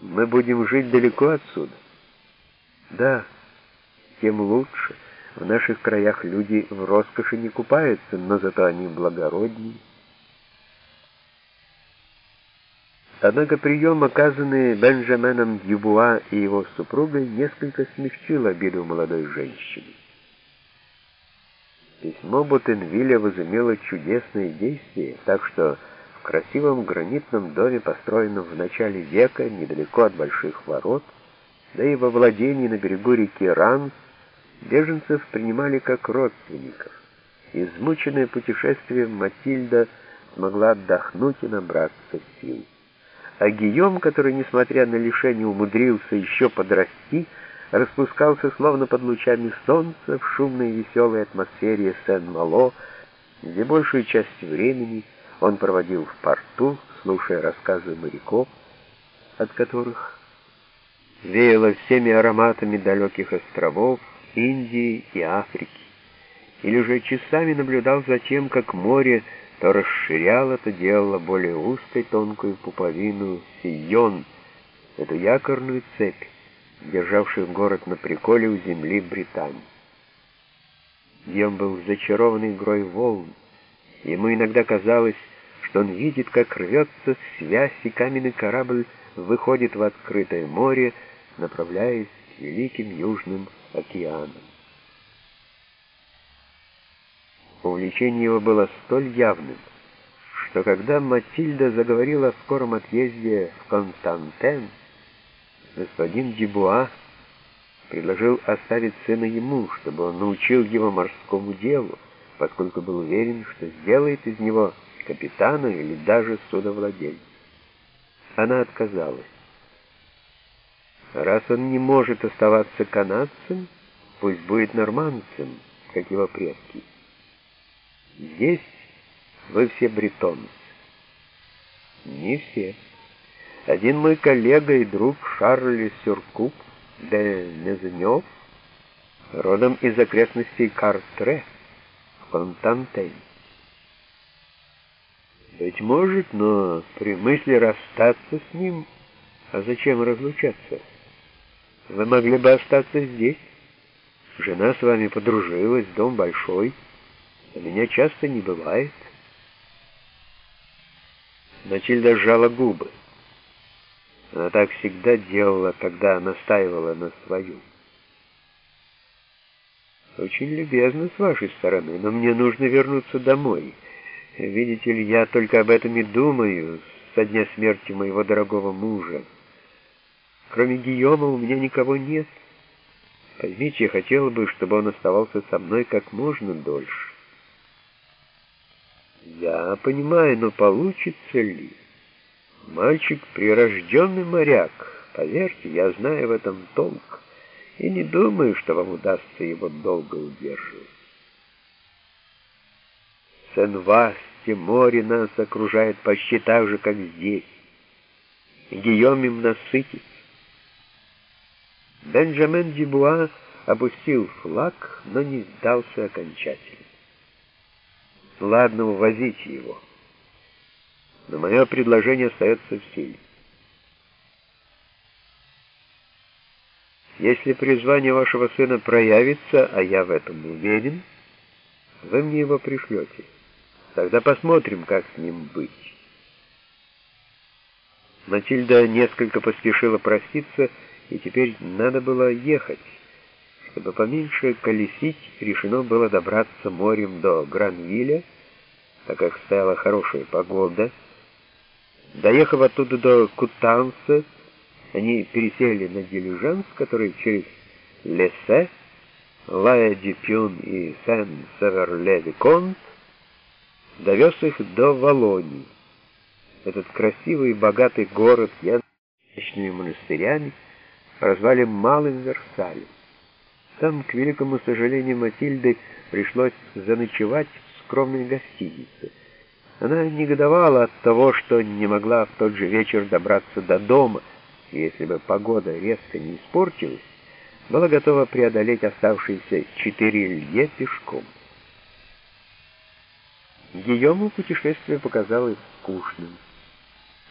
Мы будем жить далеко отсюда. Да, тем лучше. В наших краях люди в роскоши не купаются, но зато они благороднее. Однако прием, оказанный Бенджаменом Дюбуа и его супругой, несколько смягчил обиду молодой женщины. Письмо Бутенвилля возымело чудесное действие, так что в красивом гранитном доме, построенном в начале века недалеко от Больших ворот, да и во владении на берегу реки Ранс, беженцев принимали как родственников. Измученная путешествием Матильда смогла отдохнуть и набраться сил. А Гийом, который, несмотря на лишение, умудрился еще подрасти, распускался словно под лучами солнца в шумной и веселой атмосфере Сен-Мало, где большую часть времени — он проводил в порту, слушая рассказы моряков, от которых веяло всеми ароматами далеких островов Индии и Африки, или же часами наблюдал за тем, как море то расширяло, то делало более узкой тонкую пуповину Сион, эту якорную цепь, державшую город на приколе у земли Британии. Дьем был зачарован игрой волн. Ему иногда казалось, что он видит, как рвется связь, и каменный корабль выходит в открытое море, направляясь к Великим Южным океанам. Увлечение его было столь явным, что когда Матильда заговорила о скором отъезде в Константен, господин Дебуа предложил оставить сына ему, чтобы он научил его морскому делу, поскольку был уверен, что сделает из него капитана или даже судовладельца. Она отказалась. Раз он не может оставаться канадцем, пусть будет норманцем, как его предки. Здесь вы все бретонцы. Не все. Один мой коллега и друг Шарль Сюркуп де Незенев, родом из окрестностей Картре, в Контантейн. Быть может, но при мысли расстаться с ним, а зачем разлучаться? Вы могли бы остаться здесь. Жена с вами подружилась, дом большой, а меня часто не бывает. Матильда сжала губы. Она так всегда делала, когда настаивала на своем. Очень любезно с вашей стороны, но мне нужно вернуться домой. Видите ли, я только об этом и думаю со дня смерти моего дорогого мужа. Кроме Гийома у меня никого нет. Поймите, я хотела бы, чтобы он оставался со мной как можно дольше. Я понимаю, но получится ли? Мальчик — прирожденный моряк. Поверьте, я знаю в этом толк, и не думаю, что вам удастся его долго удерживать. Сен-Васте, море нас окружает почти так же, как здесь. Гийом им насытится. Бенджамен Дюбуа опустил флаг, но не сдался окончательно. Ладно, увозите его. Но мое предложение остается в силе. Если призвание вашего сына проявится, а я в этом уверен, вы мне его пришлете. Тогда посмотрим, как с ним быть. Матильда несколько поспешила проститься, и теперь надо было ехать. Чтобы поменьше колесить, решено было добраться морем до Гранвилля, так как стояла хорошая погода. Доехав оттуда до Кутанса, они пересели на дилижанс, который через Лесе, Лая-Дипюн и Сен-Север-Ле-Виконт довез их до Волонии. Этот красивый и богатый город яночными монастырями прозвали Малым Версалем. Там, к великому сожалению Матильды, пришлось заночевать в скромной гостинице. Она негодовала от того, что не могла в тот же вечер добраться до дома, и если бы погода резко не испортилась, была готова преодолеть оставшиеся четыре лье пешком. Гийому путешествие показалось скучным.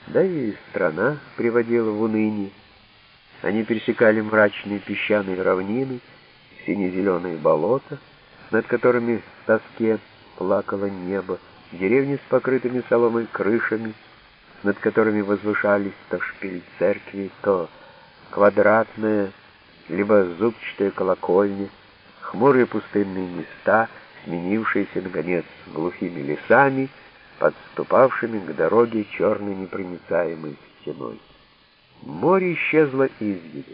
да и страна приводила в уныние. Они пересекали мрачные песчаные равнины, сине-зеленые болота, над которыми в тоске плакало небо, деревни с покрытыми соломой крышами, над которыми возвышались то шпиль церкви, то квадратная, либо зубчатая колокольня, хмурые пустынные места, сменившиеся, наконец, глухими лесами, подступавшими к дороге черной непроницаемой стеной. Море исчезло из виду.